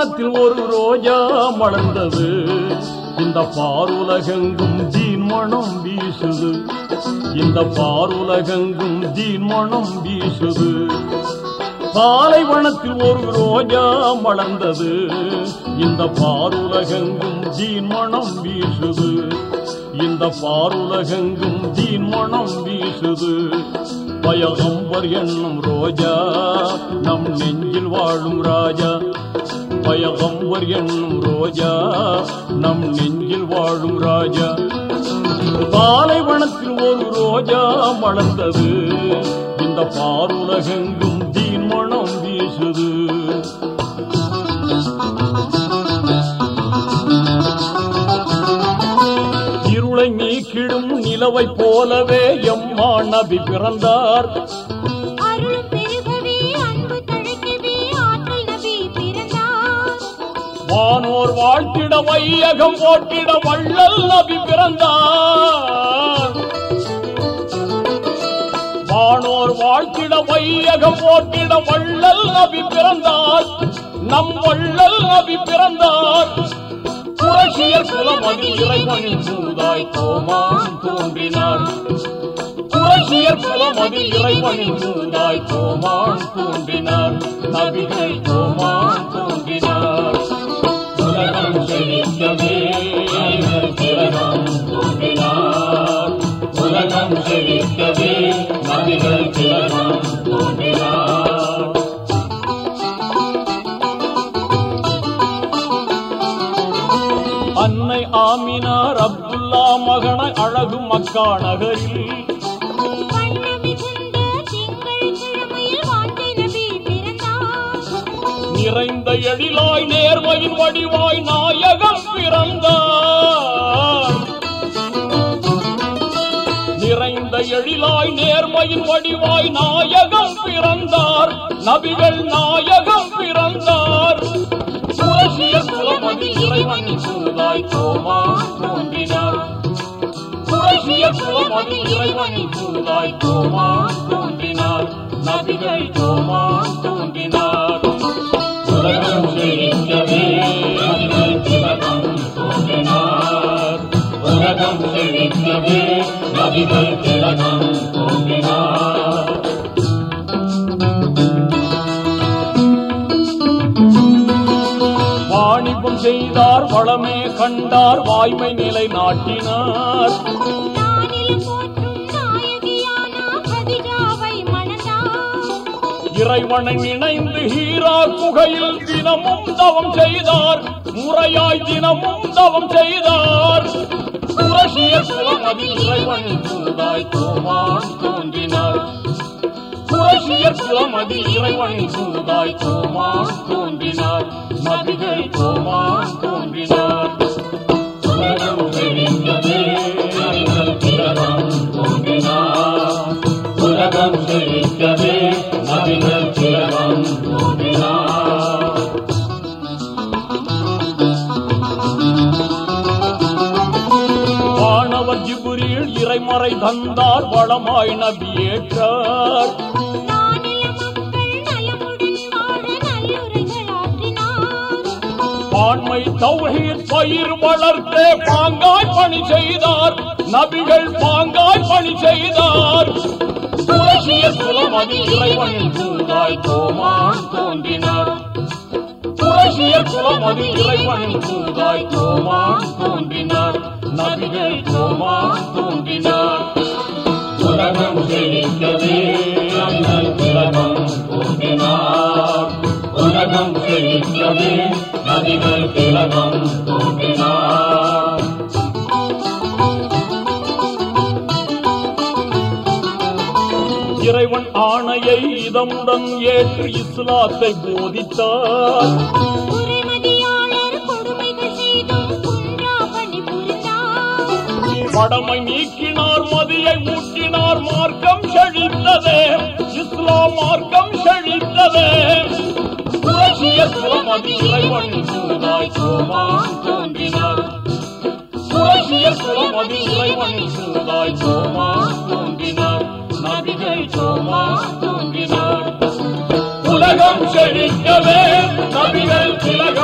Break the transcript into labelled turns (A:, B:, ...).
A: மனத்தில் ஒரு ரோஜா மலர்ந்தது. இந்த பாருலகெங்கும் ஜீன் மனம் வீசுது. இந்த பாருலகெங்கும் ஜீன் மனம் வீசுது. பாலைவனத்தில் ஒரு ரோஜா மலர்ந்தது. இந்த பாருலகெங்கும் ஜீன் மனம் வீசுது. இந்த பாருலகெங்கும் ஜீன் மனம் வீசுது. பயகம்பர் என்னும் ரோஜா நம் நெஞ்சில் வாழும் ராஜா. பயகம்பர் என்னும் ரோஜா நம் நெஞ்சில் வாழும் ராஜா. பாலைவனத்தில் ஒரு ரோஜா மலர்ந்தது. இந்த பாருலகெங்கும் தீன் மனம் வீசுது. இருளை நீக்கிடும் நிலவை போலவே எம்மா நபி பிறந்தார். வாழ்த்திட வையகம் போட்டிட வள்ளல் நபி பிறந்தார். வானோர் வாழ்த்திட வையகம் போட்டிட வள்ளல் நபி பிறந்தார். நம் வள்ளல் நபி பிறந்தார். புரட்சியர் குலமதி இறைவனின் சூதாய் கோமான் தோன்றினார் புரட்சியர் குலமதி இறைவனின் சூதாய் கோமான் தோன்றினார் நபிகள் கோமான் செழிக்கவே நபிகள் திலகம் தோன்றினார் அன்னை ஆமினார் அப்துல்லா மகன அழகு மக்கா நகரில் நிறைந்த எழிலாய் நேர்மையின் வடிவாய் நாயகம் பிறந்தார். நிறைந்த எழிலாய் நேர்மையின் வடிவாய் நாயகம் பிறந்தார். நபிகள் நாயகம் பிறந்தார். புரட்சிய குலமதி சூதாய் தோன்றினார். குலமதி சூதாய் தோன்றினார். நபிகள் தோமா தோன்றினார். உலகம் செழிக்கவே உலகம் செழிக்கவே நபிகள் செய்தார் வளமே கண்டார் வாய்மை நிலை நாட்டினார். இறைவனை நினைந்து ஹீரா குகையில் தினமும் தவம் செய்தார். முறையாய் தினமும் தவம் செய்தார். புரட்சிய குலமதி இறைவனின் சூதாய் கோமான் தோன்றினார். புரட்சிய குலமதி இறைவனின் சூதாய் கோமான் தோன்றினார். உலகம் செழிக்கவே நபிகள் திலகம் ஜிபுரில் இறைமறை தந்தார் வளமாய் நபியேற்றார்
B: நானில மக்கள்
A: பான்மை பயிர் வளர்த்தே பாங்காய் பணி செய்தார். நபிகள் பாங்காய் பணி செய்தார். புரட்சிய குலமதி இறைவன் என்றுதாய் கோமான் தோன்றினார். புரட்சிய குலமதி இறைவன் என்றுதாய் கோமான் தோன்றினார். நபிகள் கோமான் தோன்றினார். உலகம் செழிக்கவே நபிகள் திலகம் தோன்றினார் உலகம் செழிக்கவே நதிகள் திலகம் இதமுடன் ஏற்று இஸ்லாத்தை போதித்தார். மடமை நீக்கினார் மதியை ஊட்டினார் மார்க்கம் செழித்ததே. இஸ்லாம் மார்க்கம் செழித்ததே. புரட்சிய குலமதி இறைவன் சூதாய் கோமான் தோன்றினார். புரட்சிய குலமதி இறைவன் சூதாய் கோமான் தோன்றினார். நபிகள் la luce di schiavè, la viventi la